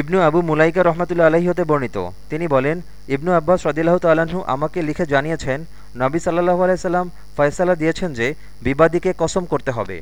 ইবনু আবু মুলাইকা রহমতুল্লা আলহী হতে বর্ণিত। তিনি বলেন, ইবনু আব্বাস রদিল্লাহ তাল্লাহ্ন আমাকে লিখে জানিয়েছেন, নবী সাল্লাহ আলাইসাল্লাম ফয়সালা দিয়েছেন যে, বিবাদীকে কসম করতে হবে।